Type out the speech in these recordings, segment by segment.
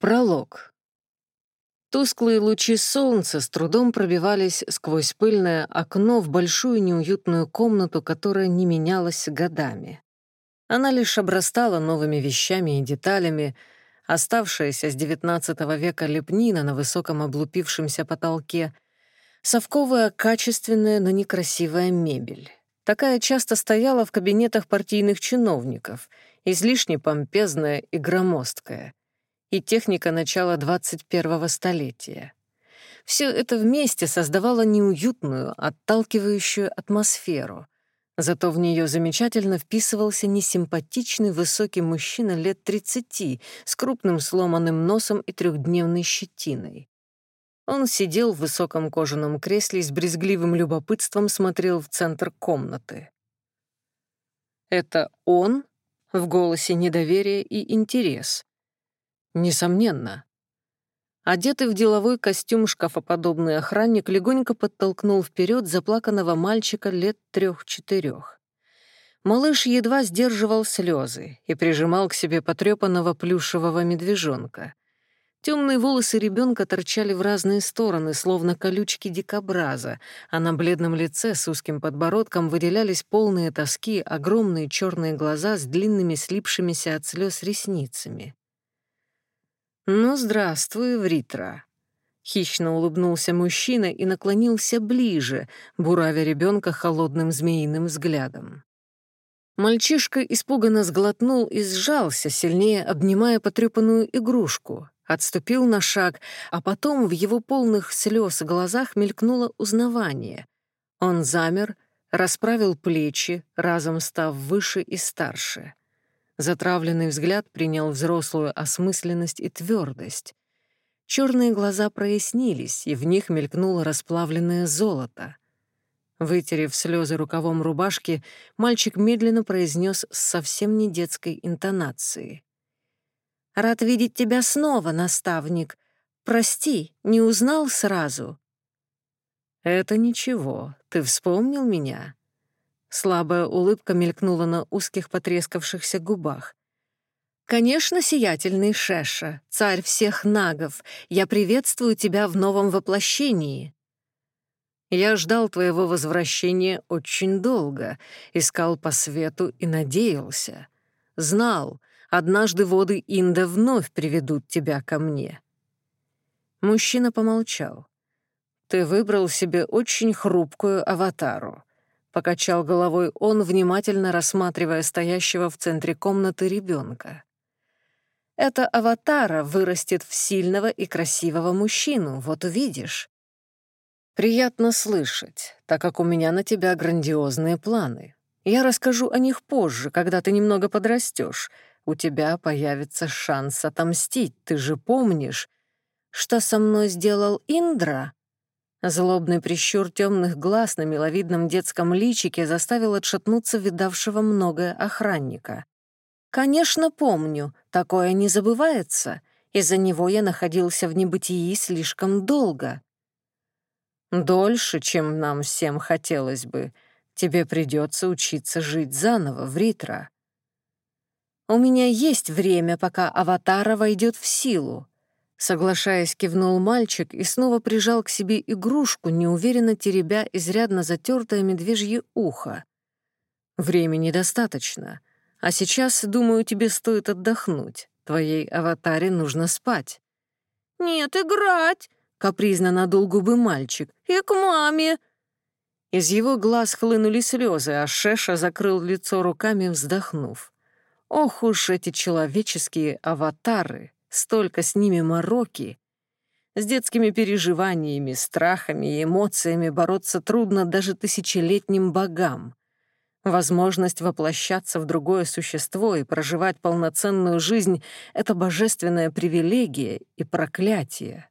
Пролог. Тусклые лучи солнца с трудом пробивались сквозь пыльное окно в большую неуютную комнату, которая не менялась годами. Она лишь обрастала новыми вещами и деталями, оставшаяся с XIX века лепнина на высоком облупившемся потолке, совковая качественная, но некрасивая мебель. Такая часто стояла в кабинетах партийных чиновников, излишне помпезная и громоздкая — и техника начала 21-го столетия. Все это вместе создавало неуютную, отталкивающую атмосферу. Зато в нее замечательно вписывался несимпатичный высокий мужчина лет 30 с крупным сломанным носом и трехдневной щетиной. Он сидел в высоком кожаном кресле и с брезгливым любопытством смотрел в центр комнаты. Это он? В голосе недоверие и интерес. Несомненно. Одетый в деловой костюм шкафоподобный охранник легонько подтолкнул вперед заплаканного мальчика лет трех-четырех. Малыш едва сдерживал слезы и прижимал к себе потрепанного плюшевого медвежонка. Темные волосы ребенка торчали в разные стороны, словно колючки дикобраза, а на бледном лице с узким подбородком выделялись полные тоски огромные черные глаза с длинными слипшимися от слез ресницами. «Ну, здравствуй, Вритра!» Хищно улыбнулся мужчина и наклонился ближе, буравя ребенка холодным змеиным взглядом. Мальчишка испуганно сглотнул и сжался, сильнее обнимая потрепанную игрушку, отступил на шаг, а потом в его полных слез глазах мелькнуло узнавание. Он замер, расправил плечи, разом став выше и старше. Затравленный взгляд принял взрослую осмысленность и твердость. Черные глаза прояснились, и в них мелькнуло расплавленное золото. Вытерев слезы рукавом рубашки, мальчик медленно произнес с совсем не детской интонацией. «Рад видеть тебя снова, наставник. Прости, не узнал сразу». «Это ничего, ты вспомнил меня?» Слабая улыбка мелькнула на узких потрескавшихся губах. «Конечно, сиятельный Шеша, царь всех нагов, я приветствую тебя в новом воплощении». «Я ждал твоего возвращения очень долго, искал по свету и надеялся. Знал, однажды воды Инда вновь приведут тебя ко мне». Мужчина помолчал. «Ты выбрал себе очень хрупкую аватару. — покачал головой он, внимательно рассматривая стоящего в центре комнаты ребенка. «Эта аватара вырастет в сильного и красивого мужчину, вот увидишь». «Приятно слышать, так как у меня на тебя грандиозные планы. Я расскажу о них позже, когда ты немного подрастешь. У тебя появится шанс отомстить, ты же помнишь, что со мной сделал Индра?» Злобный прищур темных глаз на миловидном детском личике заставил отшатнуться видавшего многое охранника. «Конечно, помню, такое не забывается. Из-за него я находился в небытии слишком долго». «Дольше, чем нам всем хотелось бы. Тебе придется учиться жить заново в Ритро». «У меня есть время, пока аватара войдет в силу», Соглашаясь, кивнул мальчик и снова прижал к себе игрушку, неуверенно теребя изрядно затертое медвежье ухо. «Времени достаточно. А сейчас, думаю, тебе стоит отдохнуть. Твоей аватаре нужно спать». «Нет, играть!» — капризно надул губы мальчик. «И к маме!» Из его глаз хлынули слезы, а Шеша закрыл лицо руками, вздохнув. «Ох уж эти человеческие аватары!» Столько с ними мороки. С детскими переживаниями, страхами и эмоциями бороться трудно даже тысячелетним богам. Возможность воплощаться в другое существо и проживать полноценную жизнь — это божественная привилегия и проклятие.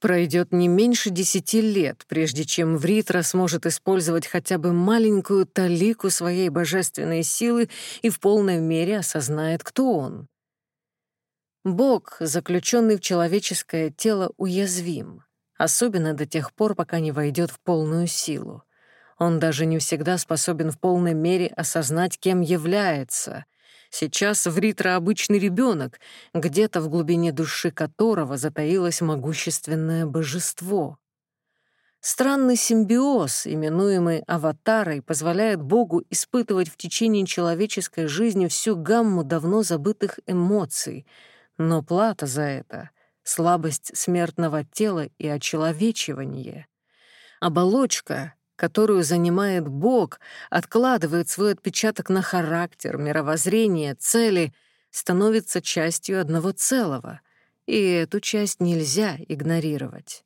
Пройдет не меньше десяти лет, прежде чем Вритра сможет использовать хотя бы маленькую талику своей божественной силы и в полной мере осознает, кто он. Бог, заключенный в человеческое тело, уязвим, особенно до тех пор, пока не войдет в полную силу. Он даже не всегда способен в полной мере осознать, кем является. Сейчас Вритра обычный ребенок, где-то в глубине души которого затаилось могущественное божество. Странный симбиоз, именуемый аватарой, позволяет Богу испытывать в течение человеческой жизни всю гамму давно забытых эмоций, но плата за это — слабость смертного тела и очеловечивание. Оболочка, которую занимает Бог, откладывает свой отпечаток на характер, мировоззрение, цели, становится частью одного целого, и эту часть нельзя игнорировать.